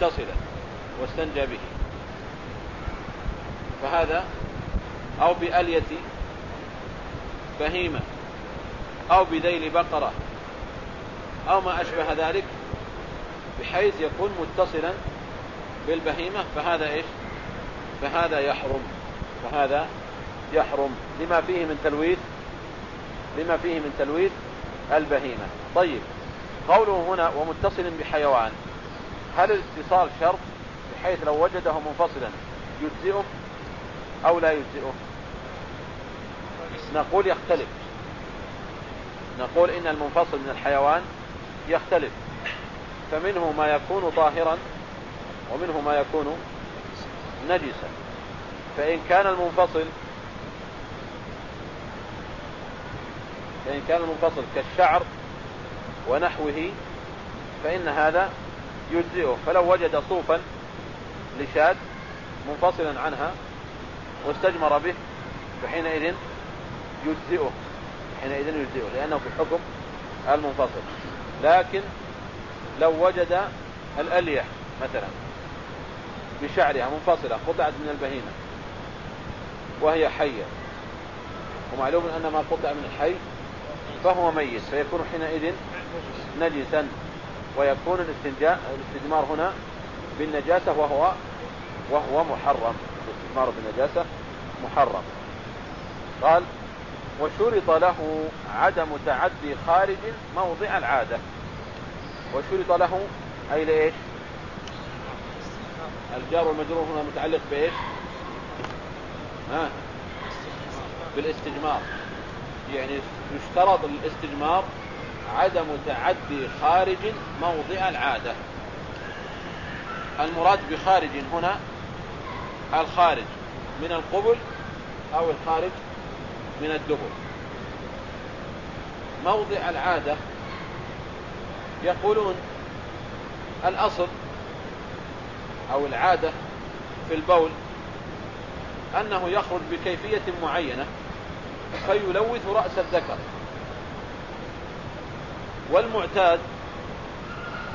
متصلا واستنجى به. فهذا أو بألية بهيمة أو بذيل بقرة أو ما أشبه ذلك بحيث يكون متصلا بالبهيمة فهذا إيش؟ فهذا يحرم. فهذا يحرم. لما فيه من تلويث لما فيه من تلويث البهيمة. طيب قوله هنا ومتصل بحيوان. هل الاتصال شرط بحيث لو وجده منفصلا يجزئه أو لا يجزئه؟ نقول يختلف. نقول إن المنفصل من الحيوان يختلف. فمنه ما يكون طاهرا ومنه ما يكون نجسا. فإن كان المنفصل فإن كان المنفصل كالشعر ونحوه فإن هذا يجزئه. فلو وجد صوفا لشاد منفصلا عنها واستجمر به فحينئذ يجزئه. حينئذ يجزئه لأنه في الحكم المنفصل. لكن لو وجد الأليح مثلا بشعرها منفصلة قطعت من البهيمة وهي حية ومعلوم أن ما قطع من الحي فهو ميت فيكون حينئذ نجسا. ويكون الاستنجاء الاستجمار هنا بالنجاسة وهو وهو محرم. الاستجمار بالنجاسة محرم. قال وشرط له عدم تعدي خارج موضع العادة. وشرط له أي لإيش؟ الجار والمجرور هنا متعلق بإيش؟ ها؟ بالاستجمار. يعني يشترط الاستجمار عدم تعدي خارج موضع العادة. المراد بخارج هنا الخارج من القبل أو الخارج من الدبر. موضع العادة يقولون الأصل أو العادة في البول أنه يخرج بكيفية معينة فيلوث رأس الذكر. والمعتاد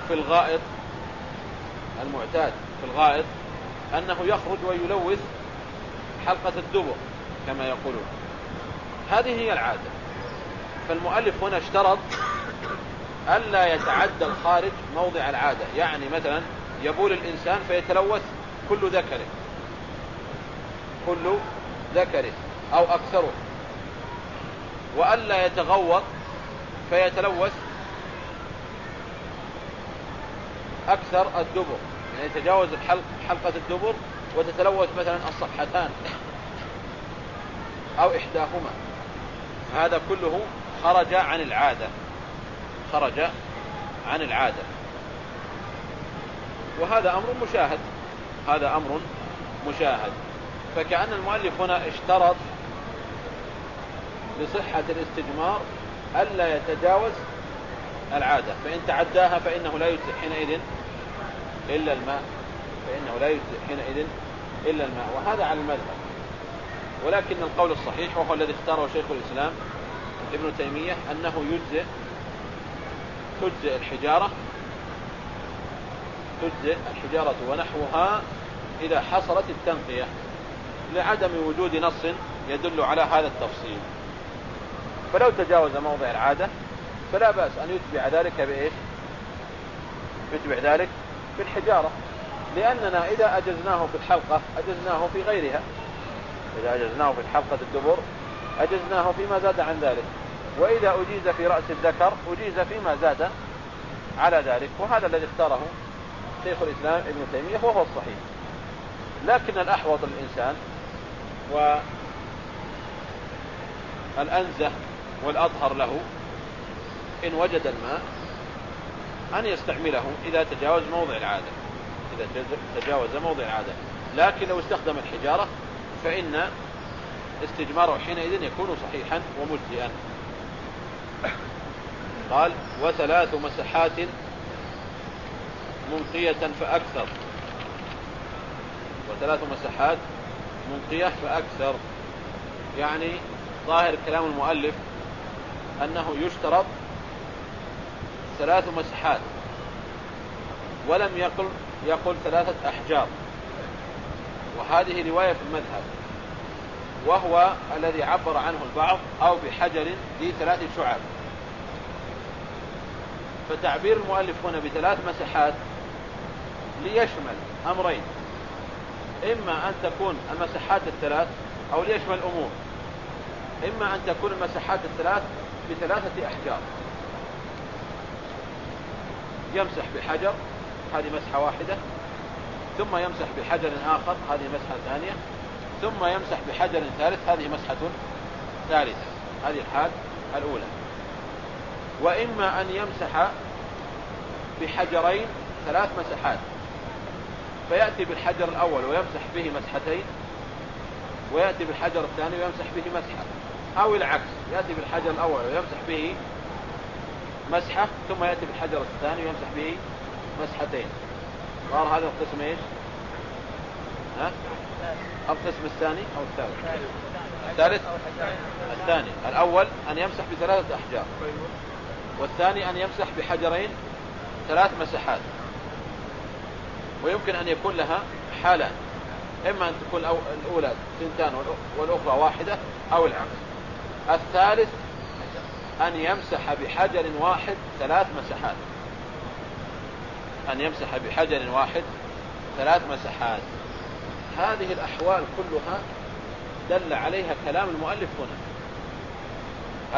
في الغائط المعتاد في الغائط أنه يخرج ويلوث حلقة الدبر كما يقولون. هذه هي العادة. فالمؤلف هنا اشترط ألا يتعدى الخارج موضع العادة. يعني مثلا يبول الإنسان فيتلوث كل ذكره كل ذكره أو أكثره. وألا يتغوط فيتلوث أكثر الدبر. يعني يتجاوز الحلق حلقة الدبر وتتلوث مثلا الصفحتان. أو إحداهما. هذا كله خرج عن العادة. خرج عن العادة. وهذا أمر مشاهد. هذا أمر مشاهد. فكأن المؤلف هنا اشترط لصحة الاستجمار ألا يتجاوز العادة. فإن تعداها فإنه لا يجزئ حينئذ إلا الماء. فإنه لا يجزئ حينئذ إلا الماء. وهذا على المذهب. ولكن القول الصحيح وهو الذي اختاره شيخ الإسلام ابن تيمية أنه يجزئ تجزئ الحجارة تجزئ الحجارة ونحوها إذا حصلت التنقية لعدم وجود نص يدل على هذا التفصيل. فلو تجاوز موضع العادة فلا بأس أن يتبع ذلك بإيش؟ يتبع ذلك بالحجارة. لأننا إذا أجزناه في الحلقة أجزناه في غيرها. إذا أجزناه في الحلقة الدبر أجزناه فيما زاد عن ذلك. وإذا أجيز في رأس الذكر أجيز فيما زاد على ذلك. وهذا الذي اختاره شيخ الإسلام ابن تيمية وهو الصحيح. لكن الأحوط للإنسان والأنزة والأطهر له إن وجد الماء أن يستعمله إذا تجاوز موضع العادة. إذا تجاوز موضع العادة. لكن لو استخدم الحجارة فإن استجماره حينئذ يكون صحيحا ومجزئا. قال وثلاث مسحات منقية فأكثر. وثلاث مسحات منقية فأكثر. يعني ظاهر كلام المؤلف أنه يشترط ثلاث مسحات. ولم يقل يقول ثلاثة أحجار. وهذه رواية في المذهب. وهو الذي عبر عنه البعض أو بحجر ذي ثلاث شعب. فتعبير المؤلف هنا بثلاث مساحات ليشمل أمرين. إما أن تكون المساحات الثلاث أو ليشمل أمور إما أن تكون المساحات الثلاث بثلاثة أحجار. يمسح بحجر هذه مسحة واحدة. ثم يمسح بحجر آخر هذه مسحة ثانية. ثم يمسح بحجر ثالث هذه مسحة ثالثة. هذه الحال الأولى. وإما أن يمسح بحجرين ثلاث مسحات فيأتي بالحجر الأول ويمسح به مسحتين ويأتي بالحجر الثاني ويمسح به مسحة. أو العكس يأتي بالحجر الأول ويمسح به مسحة ثم يأتي بالحجر الثاني ويمسح به مسحتين. صار هذا القسم إيش؟ ها؟ القسم الثاني أو الثالث؟ الثالث؟ الثاني. الأول أن يمسح بثلاثة أحجار. والثاني أن يمسح بحجرين ثلاث مسحات ويمكن أن يكون لها حالان. إما أن تكون الأولى ثنتان والأخرى واحدة أو العكس. الثالث أن يمسح بحجر واحد ثلاث مسحات أن يمسح بحجر واحد ثلاث مسحات هذه الأحوال كلها دل عليها كلام المؤلف هنا.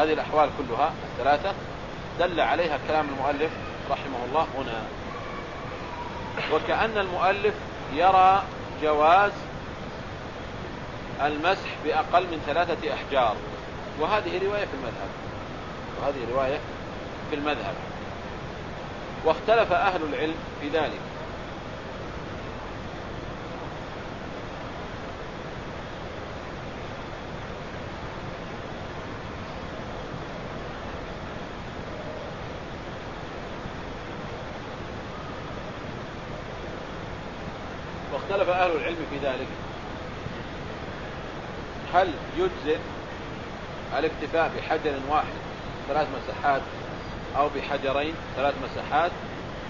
هذه الأحوال كلها الثلاثة دل عليها كلام المؤلف رحمه الله هنا. وكأن المؤلف يرى جواز المسح بأقل من ثلاثة أحجار. وهذه رواية في المذهب. وهذه رواية في المذهب. واختلف أهل العلم في ذلك. واختلف أهل العلم في ذلك. هل يجزئ الاكتفاء بحجر واحد؟ ثلاث مساحات أو بحجرين ثلاث مساحات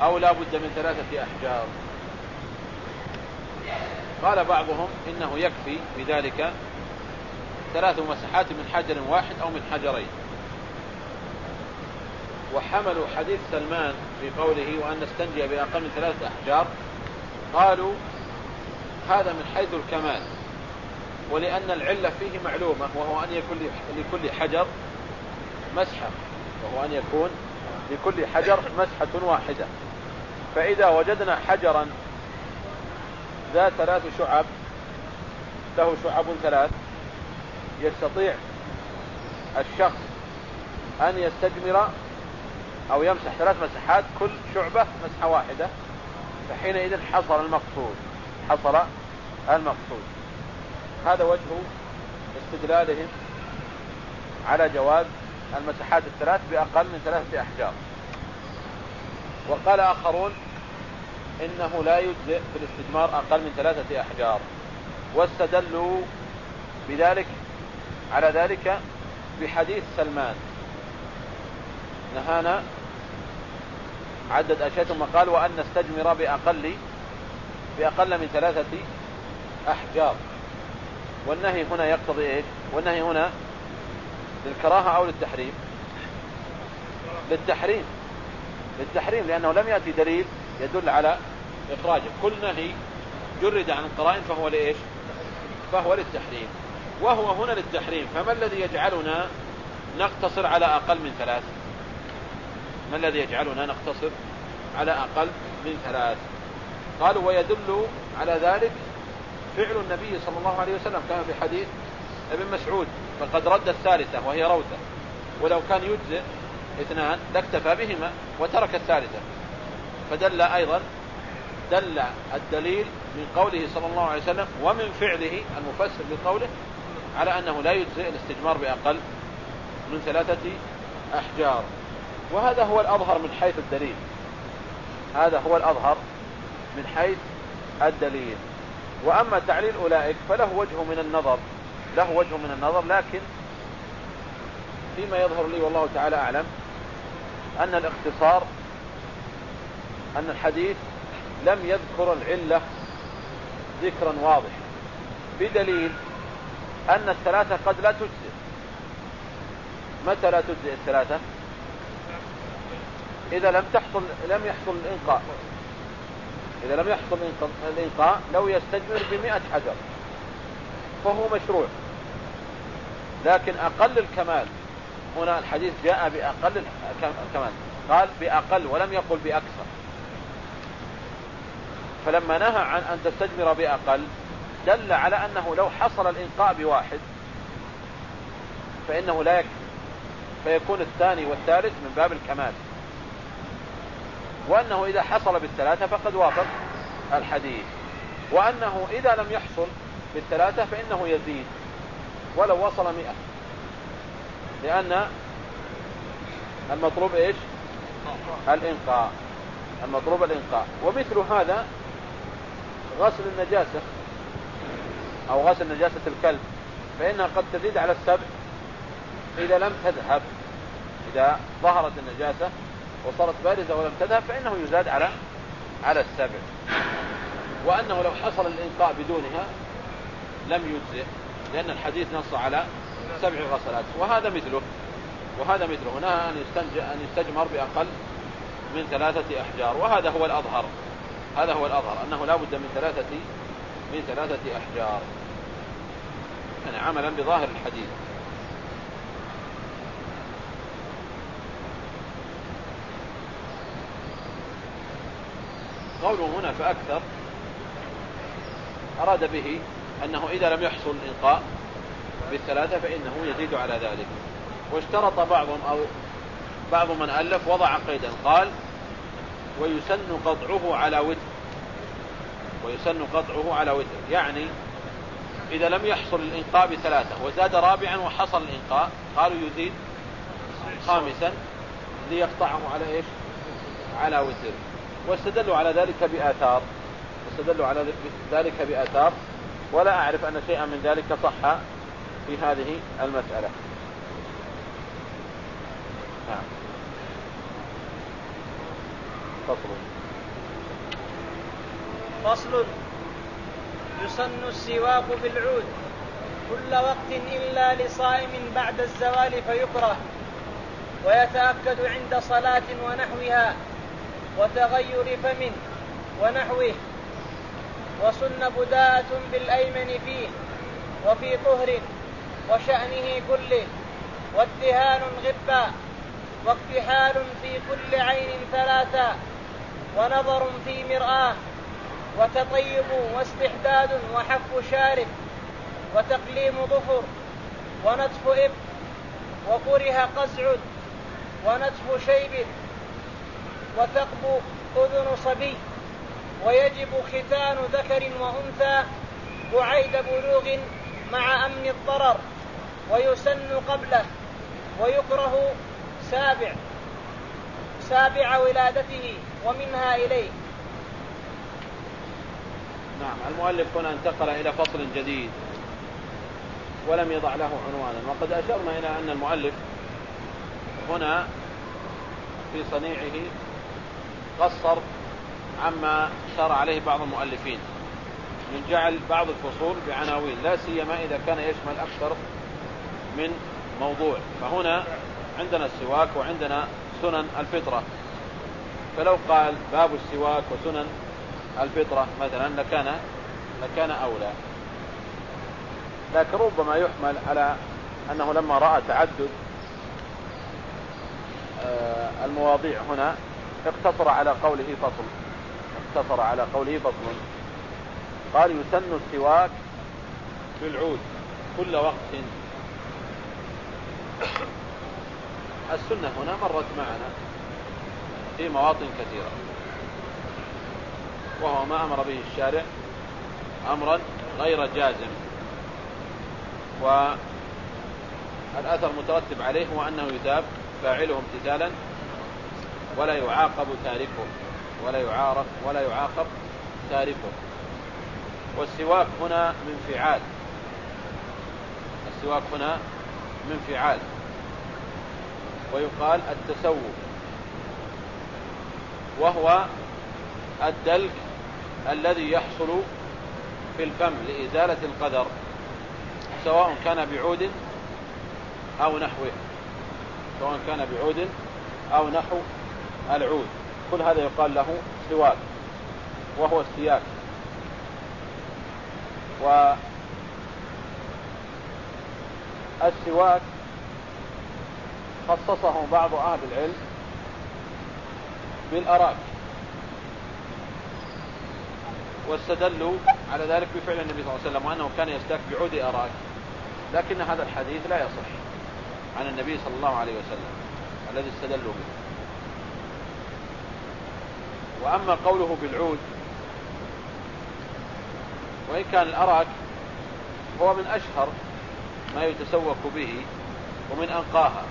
أو لا بد من ثلاثة أحجار. قال بعضهم إنه يكفي بذلك ثلاث مساحات من حجر واحد أو من حجرين. وحملوا حديث سلمان في قوله وأن نستنجي بأقل من ثلاثة أحجار. قالوا هذا من حيث الكمال ولأن العلة فيه معلومة وهو أن يكون لكل حجر مسحة وهو أن يكون لكل حجر مسحة واحدة. فإذا وجدنا حجرا ذا ثلاث شعب له شعب ثلاث يستطيع الشخص أن يستجمر أو يمسح ثلاث مسحات كل شعبة مسحة واحدة. فحينئذ حصل المقصود حصل المقصود. هذا وجه استدلالهم على جواز المساحات الثلاث بأقل من ثلاثة أحجار وقال آخرون إنه لا يجزئ في الاستجمار أقل من ثلاثة أحجار. واستدلوا بذلك على ذلك بحديث سلمان. نهانا عدد أشياء ثم قال وأن نستجمر بأقل بأقل من ثلاثة أحجار. والنهي هنا يقتضي إيش؟ والنهي هنا للكراهة أو للتحريم؟ للتحريم. للتحريم لأنه لم يأتي دليل يدل على إخراجه. كل نهي جرد عن القرائن فهو لإيش؟ فهو للتحريم. وهو هنا للتحريم. فما الذي يجعلنا نقتصر على أقل من ثلاث؟ ما الذي يجعلنا نقتصر على أقل من ثلاث؟ قالوا ويدل على ذلك فعل النبي صلى الله عليه وسلم كما في حديث ابن مسعود فقد رد الثالثة وهي روثة. ولو كان يجزئ اثنان لاكتفى بهما وترك الثالثة. فدل أيضا دل الدليل من قوله صلى الله عليه وسلم ومن فعله المفسر بقوله على أنه لا يجزئ الاستجمار بأقل من ثلاثة أحجار. وهذا هو الأظهر من حيث الدليل. هذا هو الأظهر من حيث الدليل. وأما تعليل أولئك فله وجه من النظر. له وجه من النظر لكن فيما يظهر لي والله تعالى أعلم أن الاختصار أن الحديث لم يذكر العلة ذكرا واضحا بدليل أن الثلاثة قد لا تجزئ. متى لا تجزئ الثلاثة؟ إذا لم تحصل لم يحصل الإنقاء إذا لم يحصل الإنقاء لو يستجمر بمئة حجر فهو مشروع. لكن أقل الكمال. هنا الحديث جاء بأقل الكمال. قال بأقل ولم يقل بأكثر. فلما نهى عن أن تستجمر بأقل دل على أنه لو حصل الإنقاء بواحد فإنه لا يكفي. فيكون الثاني والثالث من باب الكمال. وأنه إذا حصل بالثلاثة فقد وافق الحديث. وأنه إذا لم يحصل بالثلاثة فإنه يزيد. ولو وصل مئة. لأن المطلوب إيش؟ الإنقاء. المطلوب الإنقاء. ومثل هذا غسل النجاسة أو غسل نجاسة الكلب فإنها قد تزيد على السبع إذا لم تذهب. إذا ظهرت النجاسة وصارت بارزة ولم تذهب فإنه يزاد على على السبع. وأنه لو حصل الإنقاء بدونها لم يجزئ. لأن الحديث نص على سبع غسلات. وهذا مثله. وهذا مثله. هنا أن يستجمر بأقل من ثلاثة أحجار. وهذا هو الأظهر. هذا هو الأظهر. أنه لا بد من ثلاثة من ثلاثة أحجار. يعني عملا بظاهر الحديث. قوله هنا فأكثر أراد به أنه إذا لم يحصل الإنقاء بالثلاثة فإنه يزيد على ذلك. واشترط بعضهم أو بعض من ألف وضع قيدا قال ويسن قطعه على وتر. ويسن قطعه على وتر. يعني إذا لم يحصل الإنقاء بثلاثة وزاد رابعا وحصل الإنقاء قالوا يزيد خامسا ليقطعه على إيش؟ على وتر. واستدلوا على ذلك بآثار. واستدلوا على ذلك بآثار. ولا أعرف أن شيئا من ذلك صح في هذه المسألة. نعم. فصل. فصل. يسن السواك في العود كل وقت إلا لصائم بعد الزوال فيكره. ويتأكد عند صلاة ونحوها. وتغير فم ونحوه. وسن بداءة بالأيمن فيه وفي طهر وشأنه كله وادهان غبا واكتحال في كل عين ثلاثا ونظر في مرآة وتطيب واستحداد وحف شارب وتقليم ظفر ونتف إب وكره قزع ونتف شيب وثقب أذن صبي. ويجب ختان ذكر وأنثى بعيد بلوغ مع أمن الضرر ويسن قبله ويكره سابع سابع ولادته ومنها إليه. نعم المؤلف هنا انتقل إلى فصل جديد ولم يضع له عنوانا. وقد أشرنا إلى أن المؤلف هنا في صنيعه قصر عما شار عليه بعض المؤلفين. من جعل بعض الفصول بعناوين لا سيما إذا كان يشمل أكثر من موضوع. فهنا عندنا السواك وعندنا سنن الفطرة. فلو قال باب السواك وسنن الفطرة مثلا لكان لكان أولى. لكن ربما يحمل على أنه لما رأى تعدد آه، المواضيع هنا اقتصر على قوله فصل. اقتصر على قوله فصل قال يسن السواك بالعود كل وقت. السنة هنا مرت معنا في مواطن كثيرة. وهو ما أمر به الشارع أمرا غير جازم. والأثر مترتب عليه هو أنه يثاب فاعله امتثالا ولا يعاقب تاركه. ولا يعارف ولا يعاقب تاركه. والسواك هنا من فعال. السواك هنا من فعال. ويقال التسوق. وهو الدلك الذي يحصل في الفم لإزالة القدر سواء كان بعود أو نحوه سواء كان بعود أو نحو العود. كل هذا يقال له سواك وهو السياك والسواك خصصه بعض أهل العلم بالأراك. واستدلوا على ذلك بفعل النبي صلى الله عليه وسلم وأنه كان يستاك بعود أراك. لكن هذا الحديث لا يصح عن النبي صلى الله عليه وسلم الذي استدلوا به. وأما قوله بالعود وإن كان الأراك هو من أشهر ما يتسوق به ومن أنقاها.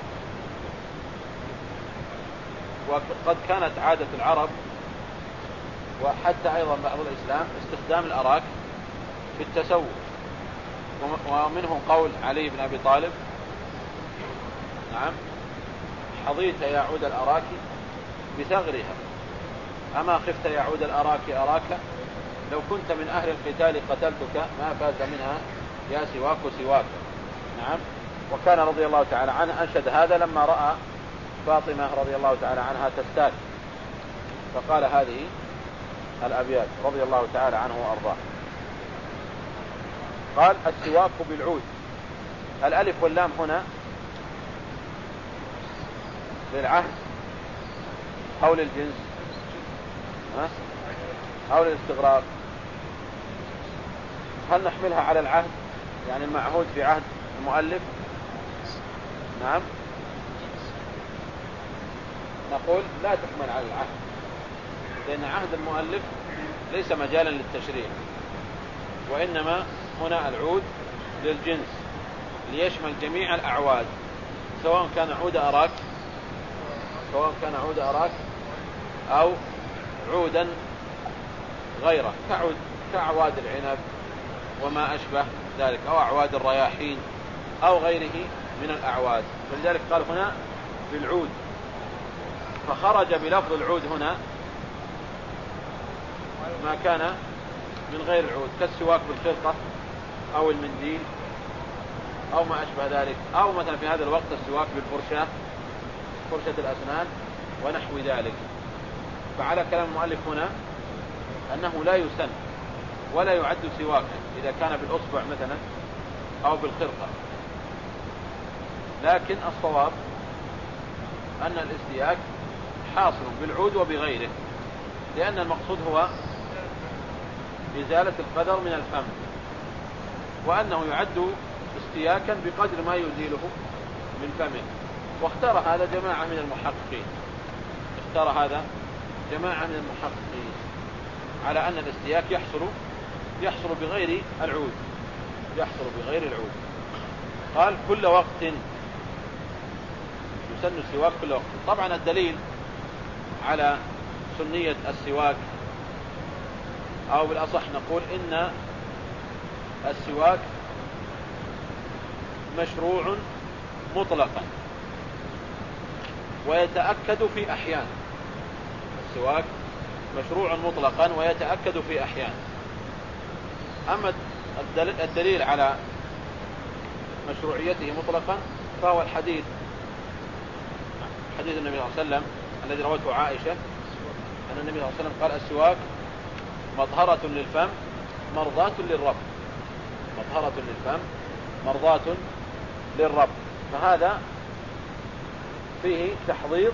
وقد كانت عادة العرب وحتى أيضا بعض الإسلام استخدام الأراك في التسوق. ومنهم قول علي بن أبي طالب نعم حظيت يا عود الأراك بثغرها. أما خفت يا عود الأراك أراك لو كنت من أهل القتال قتلتك ما فاز منها يا سواك سواك. نعم. وكان رضي الله تعالى عنه أنشد هذا لما رأى فاطمة رضي الله تعالى عنها تستاك فقال هذه الأبيات رضي الله تعالى عنه وأرضاه. قال السواك بالعود. الألف واللام هنا للعهد أو للجنس أو للاستغراق هل نحملها على العهد؟ يعني المعهود في عهد المؤلف؟ نعم. نقول لا تحمل على العهد لأن عهد المؤلف ليس مجالا للتشريع وإنما هنا العود للجنس ليشمل جميع الأعواد سواء كان عود أراك سواء كان عود أراك أو عودا غيره كعود كأعواد العنب وما أشبه ذلك أو أعواد الرياحين أو غيره من الأعواد. ولذلك قال هنا بالعود. فخرج بلفظ العود هنا ما كان من غير العود كالسواك بالخرقة أو المنديل أو ما أشبه ذلك. أو مثلا في هذا الوقت السواك بالفرشاة فرشة الأسنان ونحو ذلك. فعلى كلام المؤلف هنا أنه لا يسن ولا يعد سواكا إذا كان بالأصبع مثلا أو بالخرقة. لكن الصواب أن الاستياك حاصل بالعود وبغيره لأن المقصود هو إزالة القدر من الفم وأنه يعد استياكا بقدر ما يزيله من فمه. واختار هذا جماعة من المحققين. اختار هذا جماعة من المحققين على أن الاستياك يحصل يحصل بغير العود يحصل بغير العود. قال كل وقت يسن السواك كل وقت. طبعا الدليل على سنية السواك أو بالأصح نقول إن السواك مشروع مطلقا ويتأكد في أحيان. السواك مشروع مطلقا ويتأكد في أحيان. أما الدليل على مشروعيته مطلقا فهو الحديث حديث النبي صلى الله عليه وسلم الذي روته عائشة أن النبي صلى الله عليه وسلم قال السواك مطهرة للفم مرضاة للرب. مطهرة للفم مرضاة للرب. فهذا فيه تحضير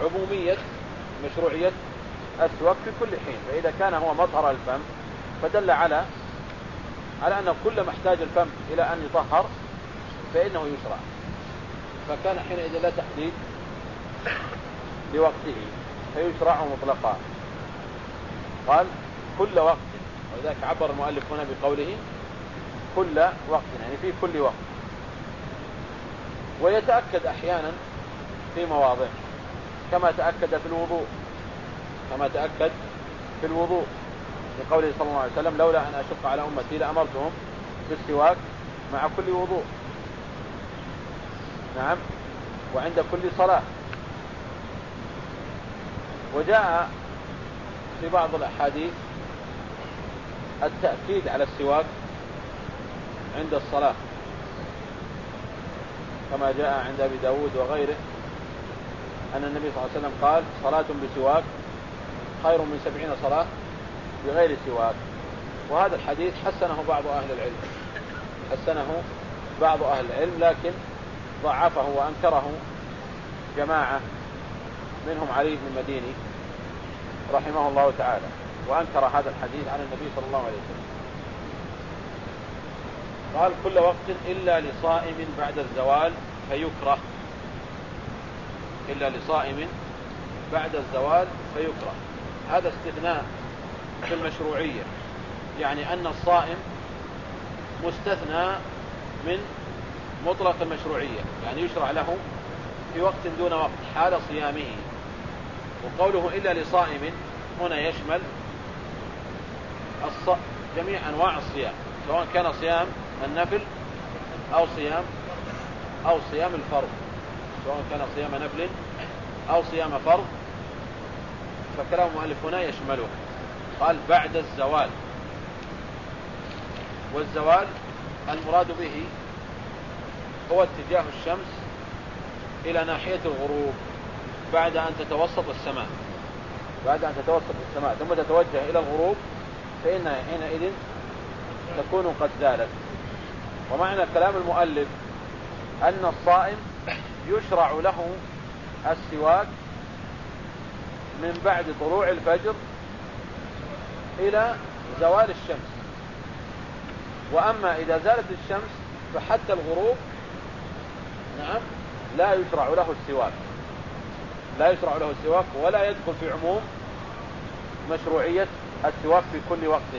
وعمومية مشروعية السواك في كل حين. فإذا كان هو مطهر الفم فدل على على أن كل ما احتاج الفم إلى أن يطهر فإنه يشرع. فكان حينئذ لا تحديد لوقته فيشرع مطلقا. قال كل وقت ولذلك عبر المؤلف هنا بقوله كل وقت يعني في كل وقت. ويتأكد أحيانا في مواضع كما تأكد في الوضوء. كما تأكد في الوضوء. لقوله صلى الله عليه وسلم لولا أن أشق على أمتي لأمرتهم بالسواك مع كل وضوء. نعم. وعند كل صلاة. وجاء في بعض الأحاديث التأكيد على السواك عند الصلاة كما جاء عند أبي داود وغيره. أن النبي صلى الله عليه وسلم قال صلاة بسواك خير من سبعين صلاة بغير سواك. وهذا الحديث حسنه بعض أهل العلم. حسنه بعض أهل العلم لكن ضعفه وأنكره جماعة منهم علي بن المديني رحمه الله تعالى وأنكر هذا الحديث عن النبي صلى الله عليه وسلم. قال كل وقت إلا لصائم بعد الزوال فيكره. إلا لصائم بعد الزوال فيكره. هذا استثناء في المشروعية يعني أن الصائم مستثنى من مطلق المشروعية يعني يشرع له في وقت دون وقت حال صيامه. وقوله إلا لصائم هنا يشمل الص... جميع أنواع الصيام سواء كان صيام النفل أو صيام أو صيام الفرض. سواء كان صيام نفل أو صيام فرض فكلام المؤلف هنا يشمله. قال بعد الزوال. والزوال المراد به هو اتجاه الشمس إلى ناحية الغروب بعد أن تتوسط السماء. بعد أن تتوسط السماء ثم تتوجه إلى الغروب فإنها حينئذ تكون قد زالت. ومعنى كلام المؤلف أن الصائم يشرع له السواك من بعد طلوع الفجر إلى زوال الشمس. وأما إذا زالت الشمس فحتى الغروب نعم لا يشرع له السواك. لا يشرع له السواك ولا يدخل في عموم مشروعية السواك في كل وقت.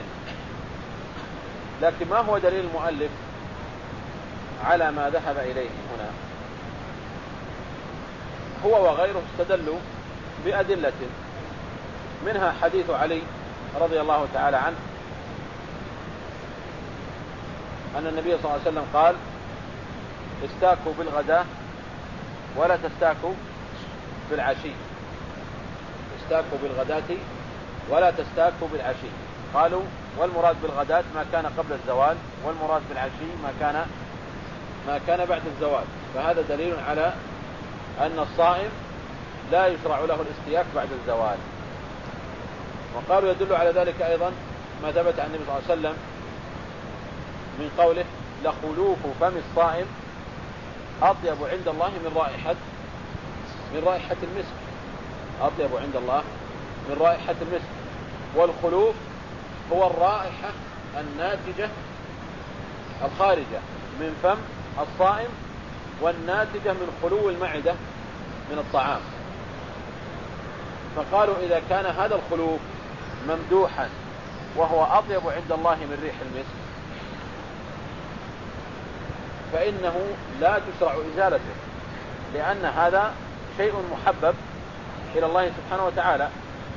لكن ما هو دليل المؤلف على ما ذهب إليه هنا؟ هو وغيره استدلوا بأدلة منها حديث علي رضي الله تعالى عنه أن النبي صلى الله عليه وسلم قال استاكوا بالغداء ولا تستاكوا بالعشي استاكوا بالغداة ولا تستاكوا بالعشي قالوا والمراد بالغداة ما كان قبل الزوال والمراد بالعشي ما كان ما كان بعد الزوال. فهذا دليل على أن الصائم لا يشرع له الاستياك بعد الزوال. وقالوا يدل على ذلك أيضا ما ثبت عن النبي صلى الله عليه وسلم من قوله لخلوف فم الصائم أطيب عند الله من رائحة من رائحة المسك. أطيب عند الله من رائحة المسك. والخلوف هو الرائحة الناتجة الخارجة من فم الصائم والناتجة من خلو المعدة من الطعام. فقالوا إذا كان هذا الخلوف ممدوحا وهو أطيب عند الله من ريح المسك فإنه لا تشرع إزالته لأن هذا شيء محبب إلى الله سبحانه وتعالى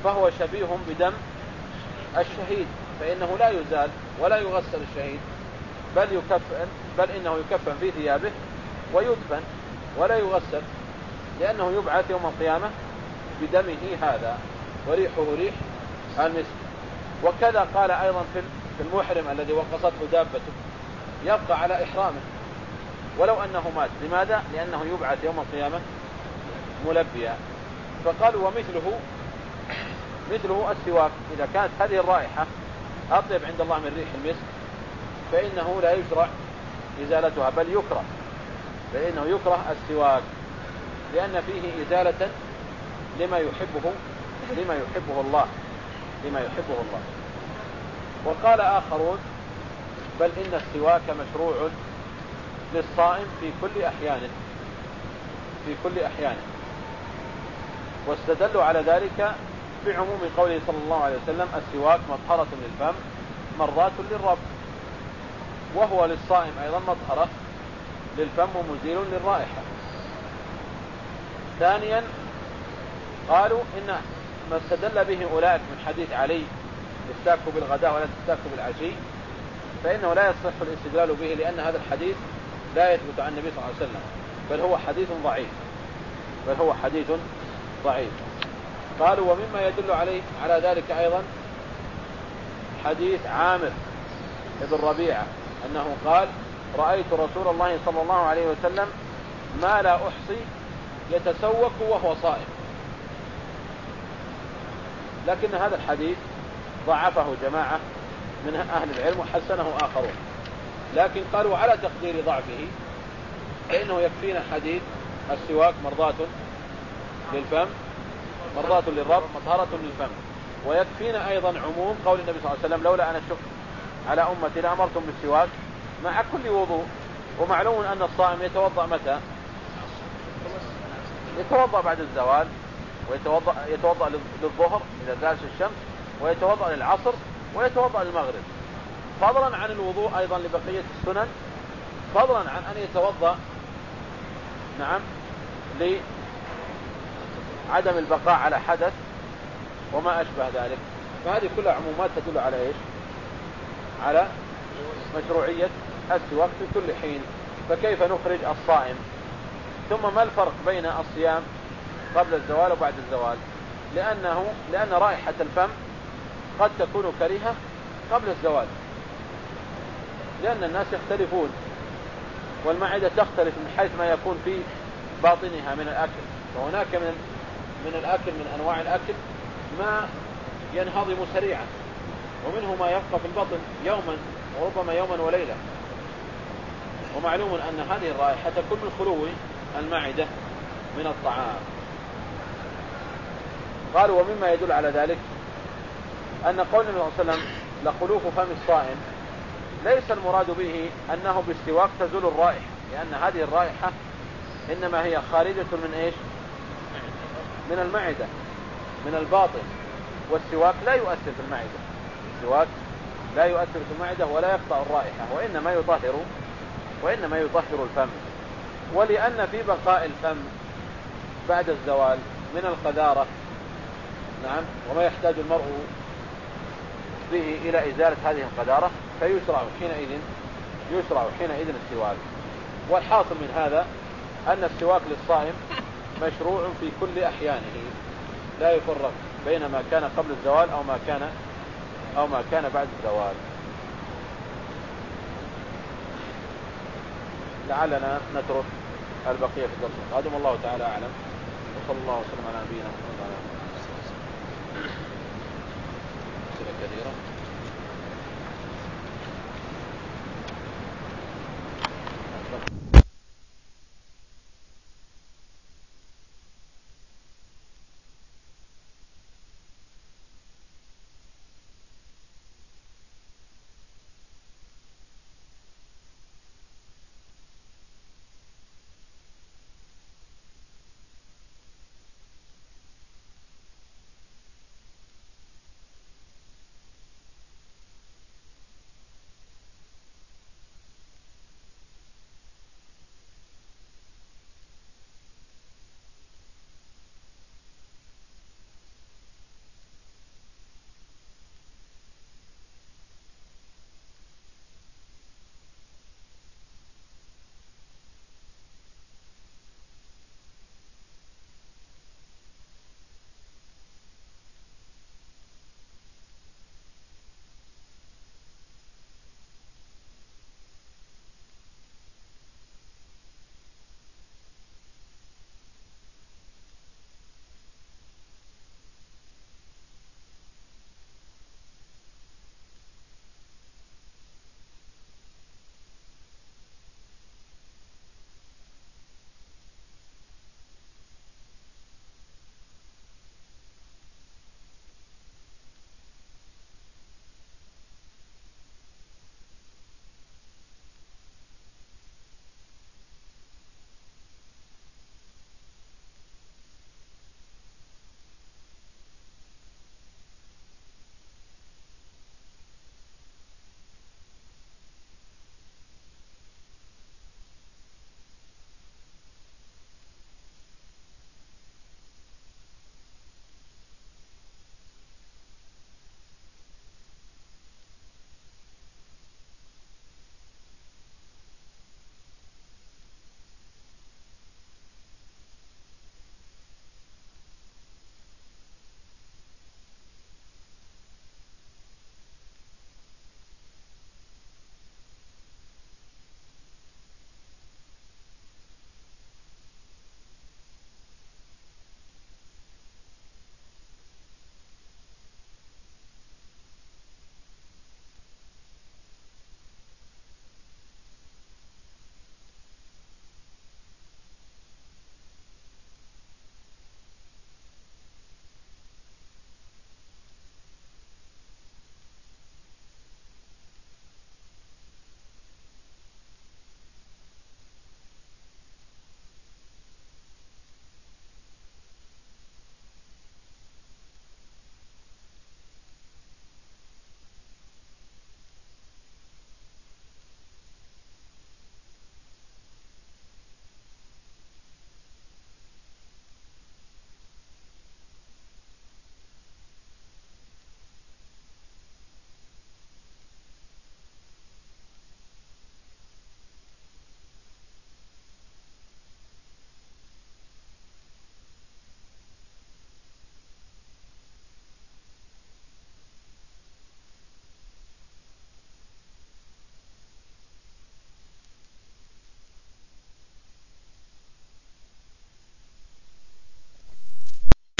فهو شبيه بدم الشهيد فإنه لا يزال ولا يغسل الشهيد بل يكفن بل إنه يكفن في ثيابه ويدفن ولا يغسل لأنه يبعث يوم القيامة بدمه هذا وريحه ريح المسك. وكذا قال أيضا في المحرم الذي وقصته دابته يبقى على إحرامه. ولو أنه مات. لماذا؟ لأنه يبعث يوم القيامة ملبيا. فقالوا ومثله مثله السواك. إذا كانت هذه الرائحة أطيب عند الله من ريح المسك فإنه لا يشرع إزالتها بل يكره. فإنه يكره السواك لأن فيه إزالة لما يحبه لما يحبه الله لما يحبه الله. وقال آخرون بل إن السواك مشروع للصائم في كل أحيانه في كل أحيانه واستدلوا على ذلك بعموم قوله صلى الله عليه وسلم السواك مطهرة للفم مرضاة للرب وهو للصائم أيضا مطهرة. للفم ومزيل للرائحة. ثانيا قالوا إن ما استدل به أولئك من حديث علي استاكوا بالغداء ولا تستاكوا بالعشي فإنه لا يصح الاستدلال به لأن هذا الحديث لا يثبت عن النبي صلى الله عليه وسلم بل هو حديث ضعيف. بل هو حديث ضعيف. قالوا ومما يدل عليه على ذلك أيضا حديث عامر بن ربيعة أنه قال رأيت رسول الله صلى الله عليه وسلم ما لا أحصي يتسوق وهو صائم. لكن هذا الحديث ضعفه جماعة من أهل العلم وحسنه آخرون. لكن قالوا على تقدير ضعفه فإنه يكفينا حديث السواك مرضاة للفم مرضاة للرب مطهرة للفم. ويكفينا أيضا عموم قول النبي صلى الله عليه وسلم لولا أن أشق على أمتي لأمرتم بالسواك. مع كل وضوء ومعلوم أن الصائم يتوضأ متى؟ يتوضأ بعد الزوال ويتوضأ يتوضأ للظهر إذا زالت الشمس ويتوضأ للعصر ويتوضأ للمغرب. فضلا عن الوضوء أيضا لبقية السنن فضلا عن أن يتوضأ نعم لعدم البقاء على حدث وما أشبه ذلك. فهذه كلها عمومات تدل على إيش؟ على مشروعية السواك في كل حين فكيف نخرج الصائم؟ ثم ما الفرق بين الصيام قبل الزوال وبعد الزوال؟ لأنه لأن رائحة الفم قد تكون كريهة قبل الزوال. لأن الناس يختلفون والمعدة تختلف من حيث ما يكون في باطنها من الأكل. وهناك من من الأكل من أنواع الأكل ما ينهضم سريعا ومنه ما يبقى في البطن يوما وربما يوما وليلة ومعلوم أن هذه الرائحة تكون من خلو المعدة من الطعام. قالوا ومما يدل على ذلك أن قول النبي صلى الله عليه وسلم لخلوف فم الصائم ليس المراد به أنه بالسواك تزول الرائحة لأن هذه الرائحة إنما هي خارجة من إيش؟ من المعدة من الباطن. والسواك لا يؤثر في المعدة. السواك لا يؤثر في المعدة ولا يقطع الرائحة وإنما يطهر وإنما يطهر الفم. ولأن في بقاء الفم بعد الزوال من القذارة نعم وما يحتاج المرء به إلى إزالة هذه القذارة فيشرع حينئذ يشرع حينئذ السواك. والحاصل من هذا أن السواك للصائم مشروع في كل أحيانه. لا يفرق بين ما كان قبل الزوال أو ما كان أو ما كان بعد الزوال. لعلنا نترك البقية في الدرس. القادم والله تعالى أعلم. وصلى الله وسلم على نبينا محمد وعلى آله وصحبه وسلم. كثيرة.